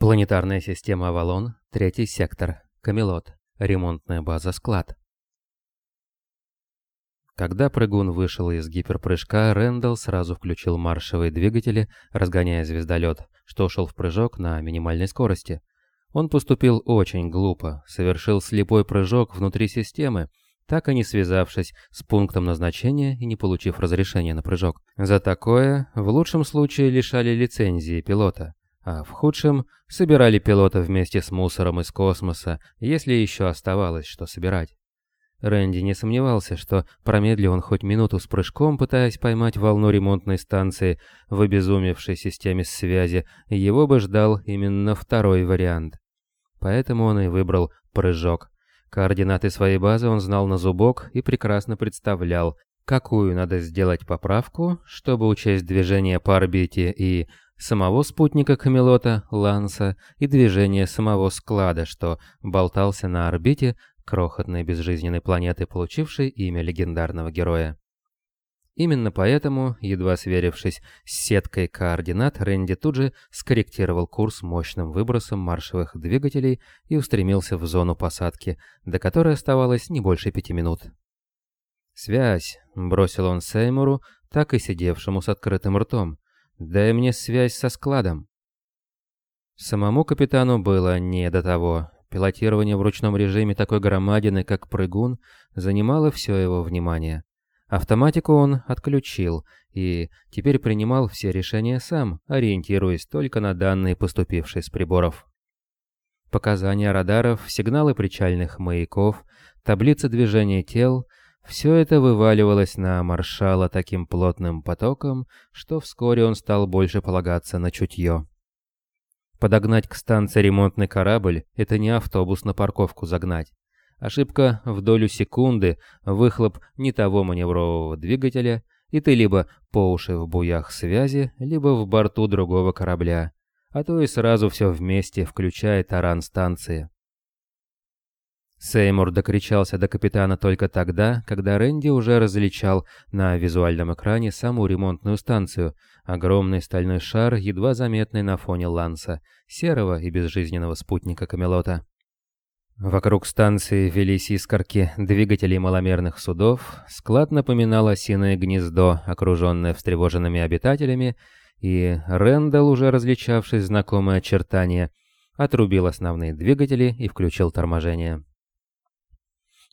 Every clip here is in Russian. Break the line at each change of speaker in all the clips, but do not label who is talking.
Планетарная система Авалон, третий сектор, Камелот, ремонтная база «Склад». Когда прыгун вышел из гиперпрыжка, Рэндалл сразу включил маршевые двигатели, разгоняя звездолет, что ушел в прыжок на минимальной скорости. Он поступил очень глупо, совершил слепой прыжок внутри системы, так и не связавшись с пунктом назначения и не получив разрешения на прыжок. За такое, в лучшем случае, лишали лицензии пилота а в худшем собирали пилота вместе с мусором из космоса, если еще оставалось что собирать. Рэнди не сомневался, что промедли он хоть минуту с прыжком, пытаясь поймать волну ремонтной станции в обезумевшей системе связи, его бы ждал именно второй вариант. Поэтому он и выбрал прыжок. Координаты своей базы он знал на зубок и прекрасно представлял, какую надо сделать поправку, чтобы учесть движение по орбите и самого спутника Камелота, Ланса и движение самого склада, что болтался на орбите крохотной безжизненной планеты, получившей имя легендарного героя. Именно поэтому, едва сверившись с сеткой координат, Рэнди тут же скорректировал курс мощным выбросом маршевых двигателей и устремился в зону посадки, до которой оставалось не больше пяти минут. «Связь!» — бросил он Сеймуру, так и сидевшему с открытым ртом. Дай мне связь со складом. Самому капитану было не до того. Пилотирование в ручном режиме такой громадины, как прыгун, занимало все его внимание. Автоматику он отключил и теперь принимал все решения сам, ориентируясь только на данные, поступившие с приборов. Показания радаров, сигналы причальных маяков, таблицы движения тел — все это вываливалось на маршала таким плотным потоком, что вскоре он стал больше полагаться на чутье. Подогнать к станции ремонтный корабль – это не автобус на парковку загнать. Ошибка в долю секунды, выхлоп не того маневрового двигателя, и ты либо по уши в буях связи, либо в борту другого корабля, а то и сразу все вместе, включая таран станции. Сеймур докричался до капитана только тогда, когда Рэнди уже различал на визуальном экране саму ремонтную станцию, огромный стальной шар, едва заметный на фоне Ланса, серого и безжизненного спутника Камелота. Вокруг станции велись искорки двигателей маломерных судов, склад напоминал осиное гнездо, окруженное встревоженными обитателями, и Рэндалл, уже различавший знакомые очертания, отрубил основные двигатели и включил торможение.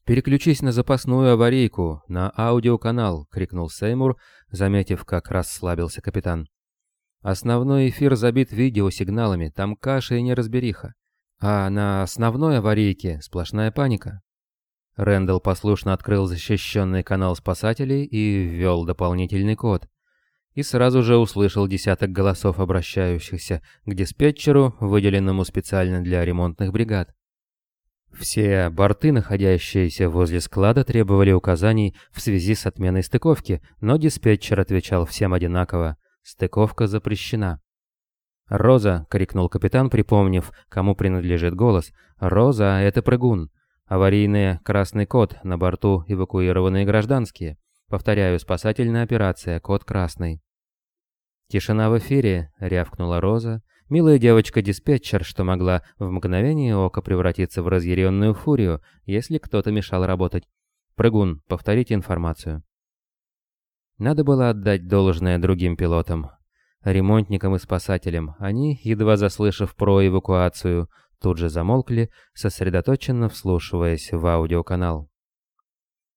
«Переключись на запасную аварийку, на аудиоканал!» — крикнул Сеймур, заметив, как расслабился капитан. «Основной эфир забит видеосигналами, там каша и неразбериха. А на основной аварийке сплошная паника». Рэндалл послушно открыл защищенный канал спасателей и ввел дополнительный код. И сразу же услышал десяток голосов, обращающихся к диспетчеру, выделенному специально для ремонтных бригад. Все борты, находящиеся возле склада, требовали указаний в связи с отменой стыковки, но диспетчер отвечал всем одинаково «Стыковка запрещена». «Роза!» — крикнул капитан, припомнив, кому принадлежит голос. «Роза — это прыгун. Аварийный красный код, на борту эвакуированные гражданские. Повторяю, спасательная операция, код красный». «Тишина в эфире!» — рявкнула Роза, Милая девочка-диспетчер, что могла в мгновение ока превратиться в разъяренную фурию, если кто-то мешал работать. «Прыгун, повторите информацию». Надо было отдать должное другим пилотам. Ремонтникам и спасателям. Они, едва заслышав про эвакуацию, тут же замолкли, сосредоточенно вслушиваясь в аудиоканал.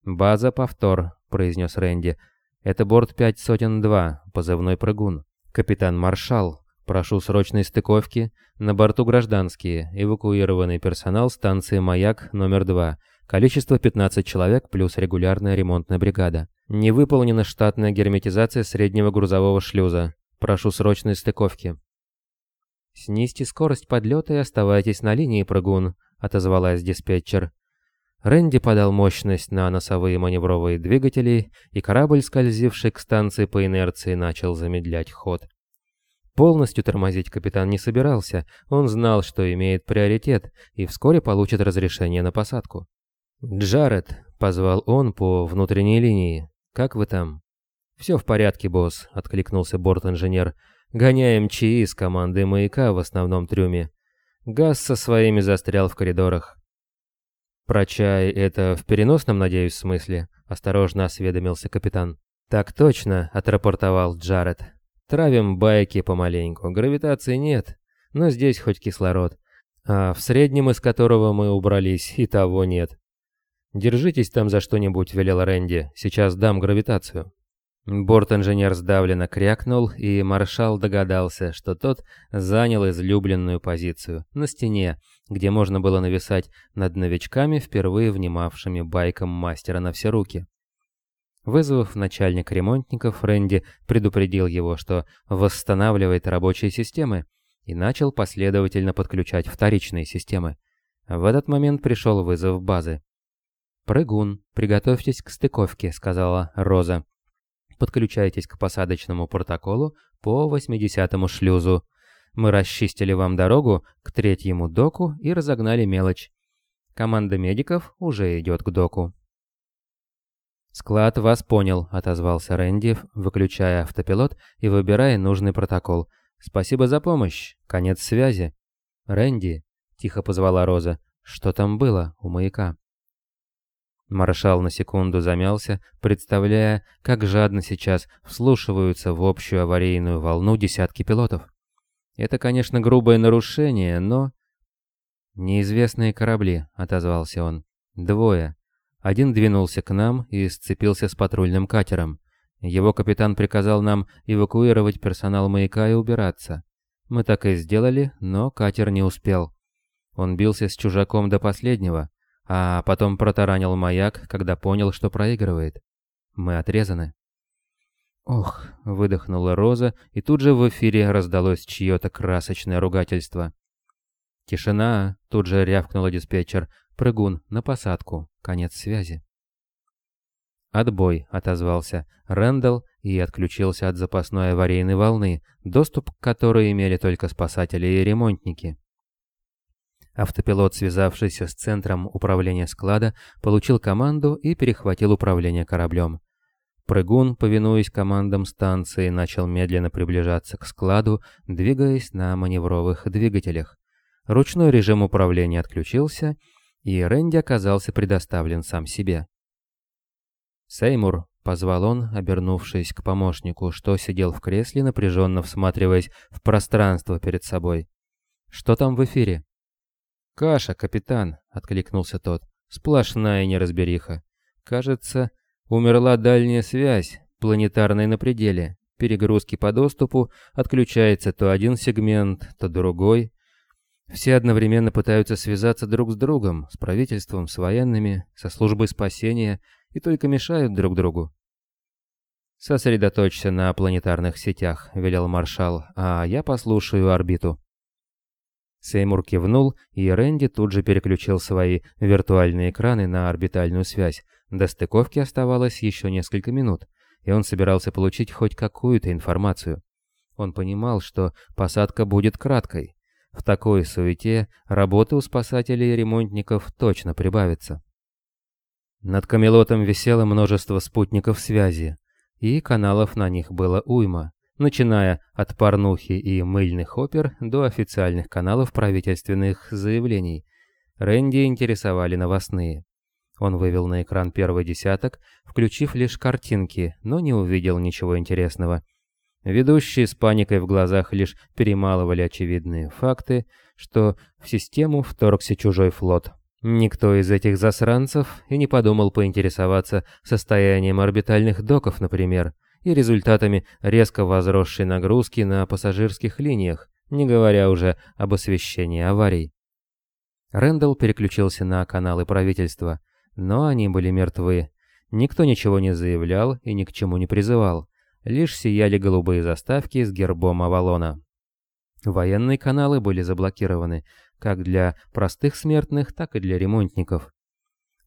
«База повтор», — произнес Рэнди. «Это борт 5 сотен 2, позывной прыгун. Капитан Маршал, Прошу срочной стыковки. На борту гражданские. Эвакуированный персонал станции «Маяк» номер 2. Количество 15 человек плюс регулярная ремонтная бригада. Не выполнена штатная герметизация среднего грузового шлюза. Прошу срочной стыковки. «Снизьте скорость подлета и оставайтесь на линии, прыгун», — отозвалась диспетчер. Рэнди подал мощность на носовые маневровые двигатели, и корабль, скользивший к станции по инерции, начал замедлять ход. Полностью тормозить капитан не собирался, он знал, что имеет приоритет, и вскоре получит разрешение на посадку. «Джаред», — позвал он по внутренней линии, — «как вы там?» «Все в порядке, босс», — откликнулся борт-инженер. «Гоняем ЧИ с командой маяка в основном трюме. Газ со своими застрял в коридорах. «Про чай это в переносном, надеюсь, смысле?» – осторожно осведомился капитан. «Так точно», – отрапортовал Джаред. «Травим байки помаленьку. Гравитации нет, но здесь хоть кислород. А в среднем, из которого мы убрались, и того нет. Держитесь там за что-нибудь», – велел Рэнди. «Сейчас дам гравитацию». Борт-инженер сдавленно крякнул, и маршал догадался, что тот занял излюбленную позицию на стене, где можно было нависать над новичками, впервые внимавшими байкам мастера на все руки. Вызвав начальник ремонтников, Рэнди предупредил его, что восстанавливает рабочие системы, и начал последовательно подключать вторичные системы. В этот момент пришел вызов базы. «Прыгун, приготовьтесь к стыковке», — сказала Роза. Подключайтесь к посадочному протоколу по 80-му шлюзу. Мы расчистили вам дорогу к третьему доку и разогнали мелочь. Команда медиков уже идет к доку. «Склад вас понял», — отозвался Рэнди, выключая автопилот и выбирая нужный протокол. «Спасибо за помощь. Конец связи». «Рэнди», — тихо позвала Роза, — «что там было у маяка?» Маршал на секунду замялся, представляя, как жадно сейчас вслушиваются в общую аварийную волну десятки пилотов. Это, конечно, грубое нарушение, но... «Неизвестные корабли», — отозвался он. «Двое. Один двинулся к нам и сцепился с патрульным катером. Его капитан приказал нам эвакуировать персонал маяка и убираться. Мы так и сделали, но катер не успел. Он бился с чужаком до последнего, а потом протаранил маяк, когда понял, что проигрывает. Мы отрезаны. «Ох», — выдохнула Роза, и тут же в эфире раздалось чье-то красочное ругательство. «Тишина!» — тут же рявкнула диспетчер. «Прыгун, на посадку. Конец связи». «Отбой», — отозвался Рэндалл и отключился от запасной аварийной волны, доступ к которой имели только спасатели и ремонтники. Автопилот, связавшийся с центром управления склада, получил команду и перехватил управление кораблем. Прыгун, повинуясь командам станции, начал медленно приближаться к складу, двигаясь на маневровых двигателях. Ручной режим управления отключился, и Рэнди оказался предоставлен сам себе. «Сеймур», — позвал он, обернувшись к помощнику, что сидел в кресле, напряженно всматриваясь в пространство перед собой. «Что там в эфире?» «Каша, капитан», — откликнулся тот. «Сплошная неразбериха. Кажется, умерла дальняя связь, планетарная на пределе. Перегрузки по доступу, отключается то один сегмент, то другой. Все одновременно пытаются связаться друг с другом, с правительством, с военными, со службой спасения, и только мешают друг другу. «Сосредоточься на планетарных сетях», — велел маршал, — «а я послушаю орбиту». Сеймур кивнул, и Рэнди тут же переключил свои виртуальные экраны на орбитальную связь. До стыковки оставалось еще несколько минут, и он собирался получить хоть какую-то информацию. Он понимал, что посадка будет краткой. В такой суете работы у спасателей и ремонтников точно прибавится. Над Камелотом висело множество спутников связи, и каналов на них было уйма начиная от порнухи и мыльных опер до официальных каналов правительственных заявлений. Рэнди интересовали новостные. Он вывел на экран первый десяток, включив лишь картинки, но не увидел ничего интересного. Ведущие с паникой в глазах лишь перемалывали очевидные факты, что в систему вторгся чужой флот. Никто из этих засранцев и не подумал поинтересоваться состоянием орбитальных доков, например и результатами резко возросшей нагрузки на пассажирских линиях, не говоря уже об освещении аварий. Рэндалл переключился на каналы правительства, но они были мертвы. Никто ничего не заявлял и ни к чему не призывал. Лишь сияли голубые заставки с гербом Авалона. Военные каналы были заблокированы, как для простых смертных, так и для ремонтников.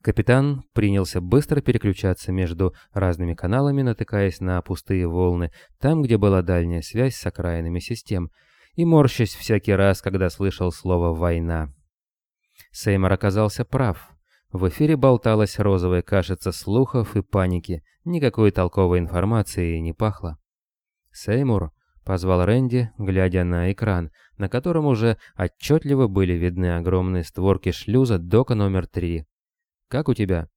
Капитан принялся быстро переключаться между разными каналами, натыкаясь на пустые волны, там, где была дальняя связь с окраинами систем, и морщась всякий раз, когда слышал слово «война». Сеймор оказался прав. В эфире болталась розовая кашица слухов и паники, никакой толковой информации не пахло. «Сеймур», — позвал Рэнди, глядя на экран, на котором уже отчетливо были видны огромные створки шлюза дока номер три. «Как у тебя?»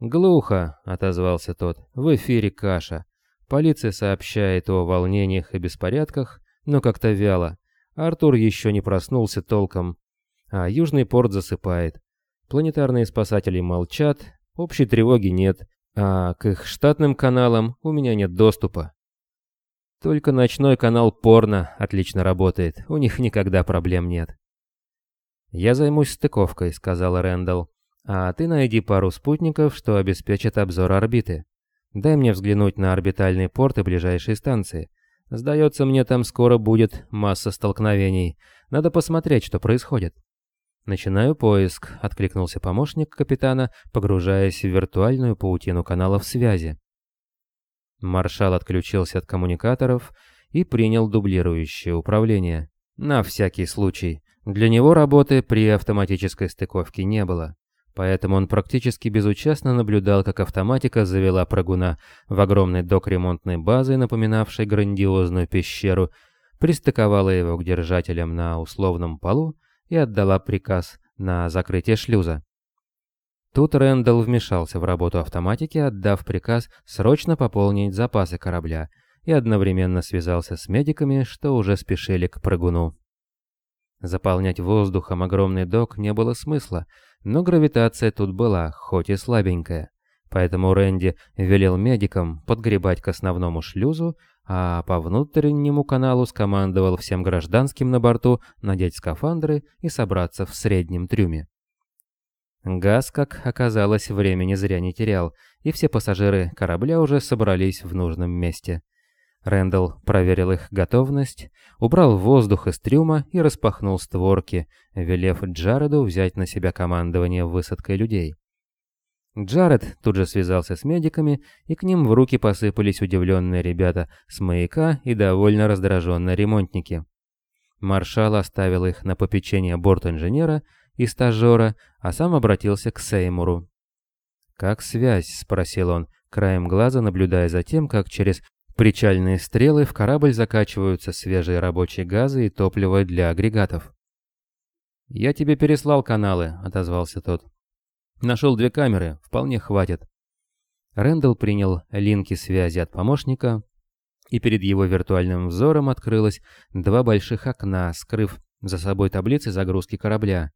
«Глухо», — отозвался тот. «В эфире каша. Полиция сообщает о волнениях и беспорядках, но как-то вяло. Артур еще не проснулся толком, а Южный порт засыпает. Планетарные спасатели молчат, общей тревоги нет, а к их штатным каналам у меня нет доступа. Только ночной канал порно отлично работает, у них никогда проблем нет. «Я займусь стыковкой», — сказал Рэндалл. «А ты найди пару спутников, что обеспечат обзор орбиты. Дай мне взглянуть на орбитальные порты ближайшей станции. Сдается мне, там скоро будет масса столкновений. Надо посмотреть, что происходит». «Начинаю поиск», — откликнулся помощник капитана, погружаясь в виртуальную паутину каналов связи. Маршал отключился от коммуникаторов и принял дублирующее управление. На всякий случай. Для него работы при автоматической стыковке не было. Поэтому он практически безучастно наблюдал, как автоматика завела прыгуна в огромный док ремонтной базы, напоминавшей грандиозную пещеру, пристыковала его к держателям на условном полу и отдала приказ на закрытие шлюза. Тут Рэндалл вмешался в работу автоматики, отдав приказ срочно пополнить запасы корабля, и одновременно связался с медиками, что уже спешили к прыгуну. Заполнять воздухом огромный док не было смысла, но гравитация тут была, хоть и слабенькая. Поэтому Рэнди велел медикам подгребать к основному шлюзу, а по внутреннему каналу скомандовал всем гражданским на борту надеть скафандры и собраться в среднем трюме. Газ, как оказалось, времени зря не терял, и все пассажиры корабля уже собрались в нужном месте. Рэндалл проверил их готовность, убрал воздух из трюма и распахнул створки, велев Джареду взять на себя командование высадкой людей. Джаред тут же связался с медиками, и к ним в руки посыпались удивленные ребята с маяка и довольно раздраженные ремонтники. Маршал оставил их на попечение борт-инженера, и стажера, а сам обратился к Сеймуру. «Как связь?» — спросил он, краем глаза наблюдая за тем, как через причальные стрелы в корабль закачиваются свежие рабочие газы и топливо для агрегатов. «Я тебе переслал каналы», — отозвался тот. «Нашел две камеры, вполне хватит». Рэндалл принял линки связи от помощника, и перед его виртуальным взором открылось два больших окна, скрыв за собой таблицы загрузки корабля.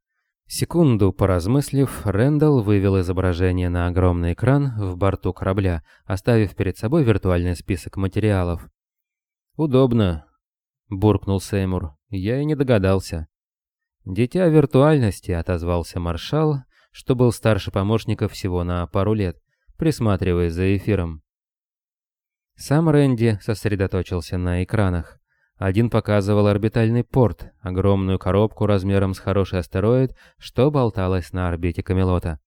Секунду поразмыслив, Рэндалл вывел изображение на огромный экран в борту корабля, оставив перед собой виртуальный список материалов. «Удобно», — буркнул Сеймур. «Я и не догадался». «Дитя виртуальности», — отозвался маршал, что был старше помощника всего на пару лет, присматриваясь за эфиром. Сам Рэнди сосредоточился на экранах. Один показывал орбитальный порт, огромную коробку размером с хороший астероид, что болталась на орбите Камелота.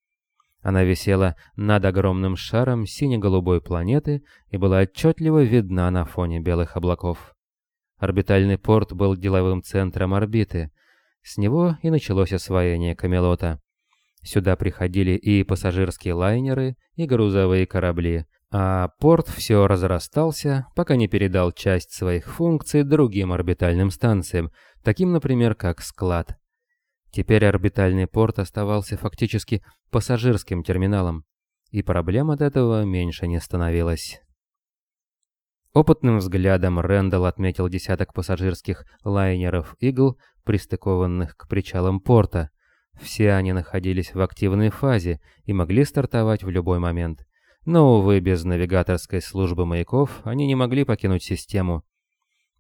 Она висела над огромным шаром сине-голубой планеты и была отчетливо видна на фоне белых облаков. Орбитальный порт был деловым центром орбиты. С него и началось освоение Камелота. Сюда приходили и пассажирские лайнеры, и грузовые корабли, а порт все разрастался, пока не передал часть своих функций другим орбитальным станциям, таким, например, как склад. Теперь орбитальный порт оставался фактически пассажирским терминалом, и проблем от этого меньше не становилось. Опытным взглядом Рэндалл отметил десяток пассажирских лайнеров «Игл», пристыкованных к причалам порта. Все они находились в активной фазе и могли стартовать в любой момент. Но, увы, без навигаторской службы маяков они не могли покинуть систему.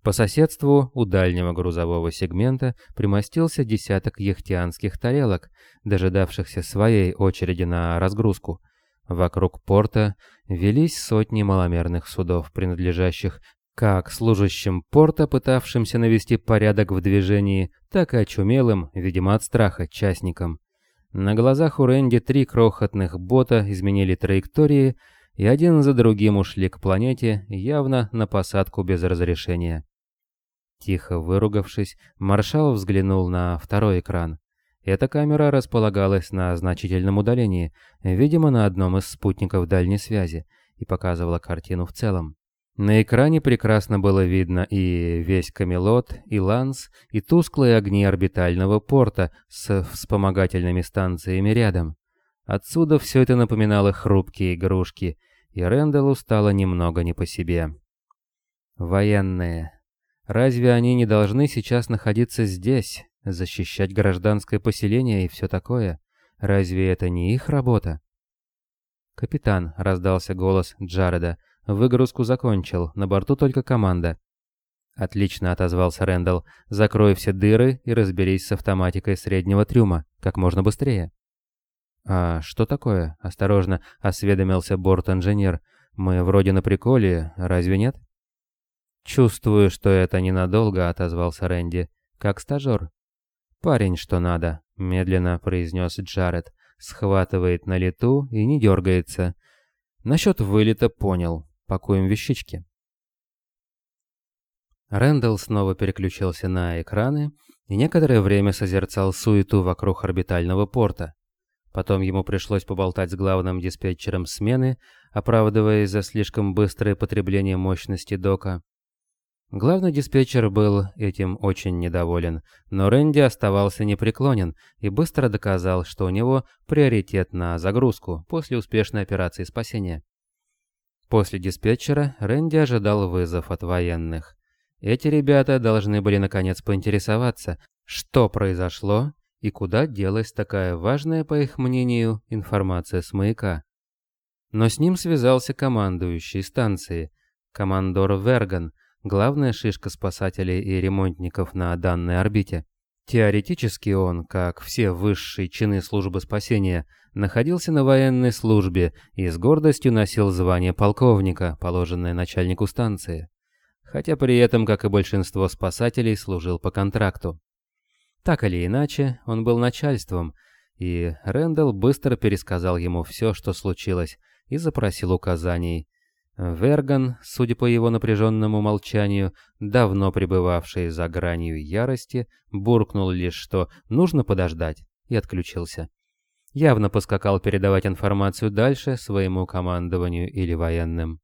По соседству у дальнего грузового сегмента примостился десяток яхтианских тарелок, дожидавшихся своей очереди на разгрузку. Вокруг порта велись сотни маломерных судов, принадлежащих как служащим порта, пытавшимся навести порядок в движении, так и очумелым, видимо от страха, частникам. На глазах у Рэнди три крохотных бота изменили траектории и один за другим ушли к планете, явно на посадку без разрешения. Тихо выругавшись, маршал взглянул на второй экран. Эта камера располагалась на значительном удалении, видимо, на одном из спутников дальней связи, и показывала картину в целом. На экране прекрасно было видно и весь Камелот, и Ланс, и тусклые огни орбитального порта с вспомогательными станциями рядом. Отсюда все это напоминало хрупкие игрушки, и Рэндаллу стало немного не по себе. Военные. Разве они не должны сейчас находиться здесь, защищать гражданское поселение и все такое? Разве это не их работа? «Капитан», — раздался голос Джареда, — Выгрузку закончил, на борту только команда. Отлично отозвался Рэндалл. Закрой все дыры и разберись с автоматикой среднего трюма, как можно быстрее. А что такое? Осторожно осведомился борт-инженер. Мы вроде на приколе, разве нет? Чувствую, что это ненадолго, отозвался Рэнди. Как стажер. Парень, что надо, медленно произнес Джаред. Схватывает на лету и не дергается. Насчет вылета понял пакуем вещички. Рэндалл снова переключился на экраны и некоторое время созерцал суету вокруг орбитального порта. Потом ему пришлось поболтать с главным диспетчером смены, оправдываясь за слишком быстрое потребление мощности дока. Главный диспетчер был этим очень недоволен, но Рэнди оставался непреклонен и быстро доказал, что у него приоритет на загрузку после успешной операции спасения. После диспетчера Рэнди ожидал вызов от военных. Эти ребята должны были наконец поинтересоваться, что произошло и куда делась такая важная, по их мнению, информация с маяка. Но с ним связался командующий станции, командор Верган, главная шишка спасателей и ремонтников на данной орбите. Теоретически он, как все высшие чины службы спасения, находился на военной службе и с гордостью носил звание полковника, положенное начальнику станции, хотя при этом, как и большинство спасателей, служил по контракту. Так или иначе, он был начальством, и Рэндалл быстро пересказал ему все, что случилось, и запросил указаний, Верган, судя по его напряженному молчанию, давно пребывавший за гранью ярости, буркнул лишь, что нужно подождать, и отключился. Явно поскакал передавать информацию дальше своему командованию или военным.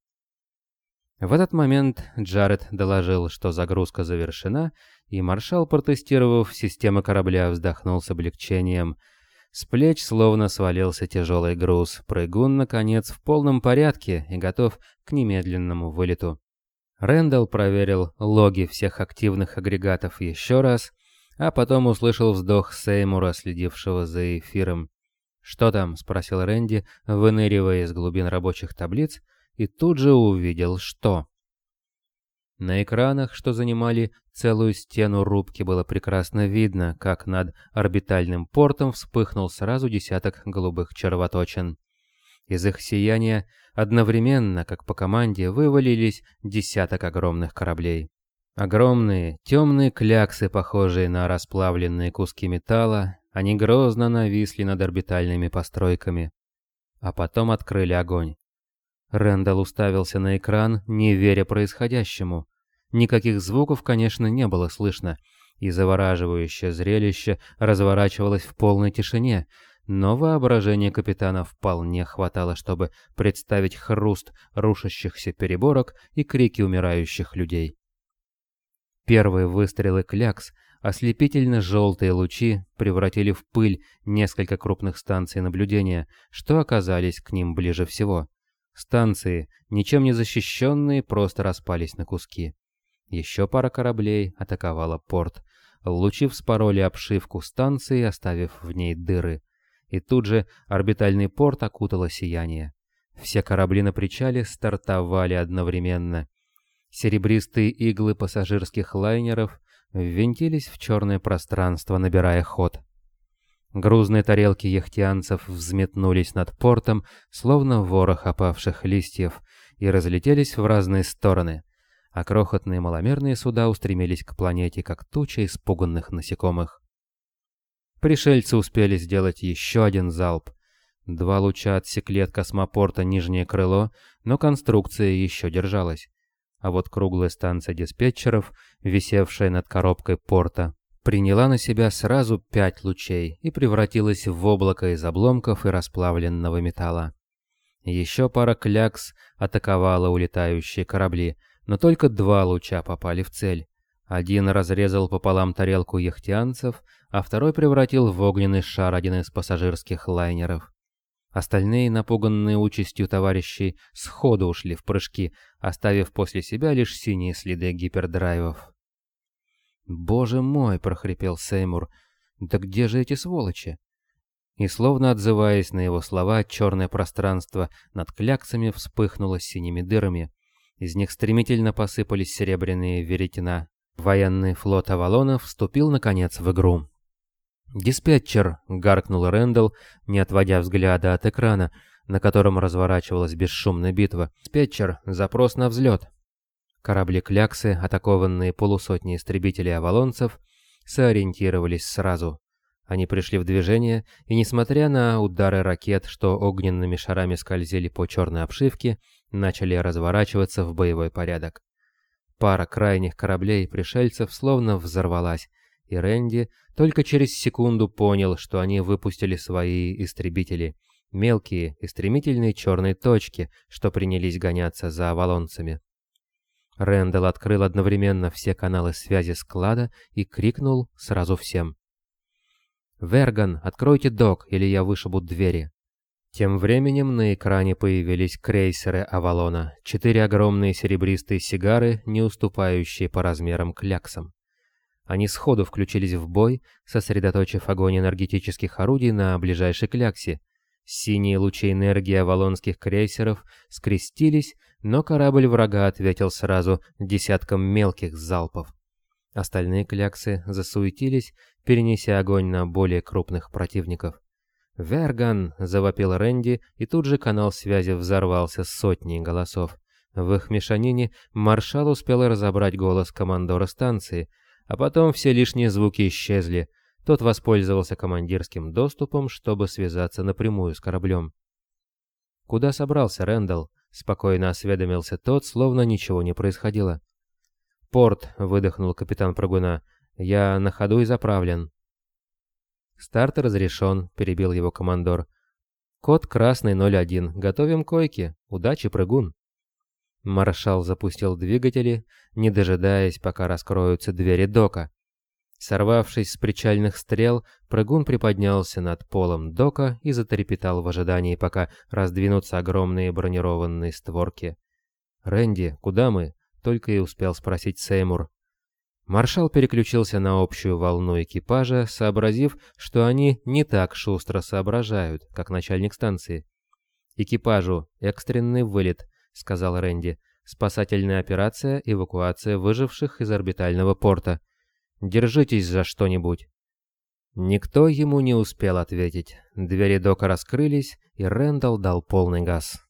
В этот момент Джаред доложил, что загрузка завершена, и маршал, протестировав систему корабля, вздохнул с облегчением – с плеч словно свалился тяжелый груз. Прыгун, наконец, в полном порядке и готов к немедленному вылету. Рэндалл проверил логи всех активных агрегатов еще раз, а потом услышал вздох Сеймура, следившего за эфиром. «Что там?» — спросил Рэнди, выныривая из глубин рабочих таблиц, и тут же увидел, что... На экранах, что занимали целую стену рубки, было прекрасно видно, как над орбитальным портом вспыхнул сразу десяток голубых червоточин. Из их сияния одновременно, как по команде, вывалились десяток огромных кораблей. Огромные, темные кляксы, похожие на расплавленные куски металла, они грозно нависли над орбитальными постройками, а потом открыли огонь. Рэндалл уставился на экран, не веря происходящему. Никаких звуков, конечно, не было слышно, и завораживающее зрелище разворачивалось в полной тишине, но воображение капитана вполне хватало, чтобы представить хруст рушащихся переборок и крики умирающих людей. Первые выстрелы клякс, ослепительно-желтые лучи превратили в пыль несколько крупных станций наблюдения, что оказались к ним ближе всего. Станции, ничем не защищенные, просто распались на куски. Еще пара кораблей атаковала порт. Лучи вспороли обшивку станции, оставив в ней дыры. И тут же орбитальный порт окутало сияние. Все корабли на причале стартовали одновременно. Серебристые иглы пассажирских лайнеров ввинтились в черное пространство, набирая ход. Грузные тарелки яхтианцев взметнулись над портом, словно ворох опавших листьев, и разлетелись в разные стороны, а крохотные маломерные суда устремились к планете, как туча испуганных насекомых. Пришельцы успели сделать еще один залп. Два луча отсекли от космопорта нижнее крыло, но конструкция еще держалась. А вот круглая станция диспетчеров, висевшая над коробкой порта, приняла на себя сразу пять лучей и превратилась в облако из обломков и расплавленного металла. Еще пара клякс атаковала улетающие корабли, но только два луча попали в цель. Один разрезал пополам тарелку яхтианцев, а второй превратил в огненный шар один из пассажирских лайнеров. Остальные, напуганные участью товарищей, сходу ушли в прыжки, оставив после себя лишь синие следы гипердрайвов. «Боже мой!» — прохрипел Сеймур. «Да где же эти сволочи?» И словно отзываясь на его слова, черное пространство над кляксами вспыхнуло синими дырами. Из них стремительно посыпались серебряные веретена. Военный флот Авалона вступил, наконец, в игру. «Диспетчер!» — гаркнул Рэндалл, не отводя взгляда от экрана, на котором разворачивалась бесшумная битва. «Диспетчер! Запрос на взлет!» Корабли Кляксы, атакованные полусотней истребителей авалонцев, сориентировались сразу. Они пришли в движение, и несмотря на удары ракет, что огненными шарами скользили по черной обшивке, начали разворачиваться в боевой порядок. Пара крайних кораблей пришельцев словно взорвалась, и Рэнди только через секунду понял, что они выпустили свои истребители, мелкие и стремительные черные точки, что принялись гоняться за авалонцами. Рэндалл открыл одновременно все каналы связи склада и крикнул сразу всем. «Верган, откройте док, или я вышибу двери!» Тем временем на экране появились крейсеры Авалона, четыре огромные серебристые сигары, не уступающие по размерам кляксам. Они сходу включились в бой, сосредоточив огонь энергетических орудий на ближайшей кляксе. Синие лучи энергии авалонских крейсеров скрестились, но корабль врага ответил сразу десятком мелких залпов. Остальные кляксы засуетились, перенеся огонь на более крупных противников. «Верган!» — завопил Рэнди, и тут же канал связи взорвался сотней голосов. В их мешанине маршал успел разобрать голос командора станции — а потом все лишние звуки исчезли. Тот воспользовался командирским доступом, чтобы связаться напрямую с кораблем. «Куда собрался Рэндалл?» — спокойно осведомился тот, словно ничего не происходило. «Порт», — выдохнул капитан Прогуна. «Я на ходу и заправлен». «Старт разрешен», — перебил его командор. «Код красный 01. Готовим койки. Удачи, прыгун». Маршал запустил двигатели, не дожидаясь, пока раскроются двери дока. Сорвавшись с причальных стрел, прыгун приподнялся над полом дока и затрепетал в ожидании, пока раздвинутся огромные бронированные створки. «Рэнди, куда мы?» — только и успел спросить Сеймур. Маршал переключился на общую волну экипажа, сообразив, что они не так шустро соображают, как начальник станции. «Экипажу, экстренный вылет», — сказал Рэнди. «Спасательная операция, эвакуация выживших из орбитального порта. Держитесь за что-нибудь». Никто ему не успел ответить. Двери дока раскрылись, и Рэндалл дал полный газ.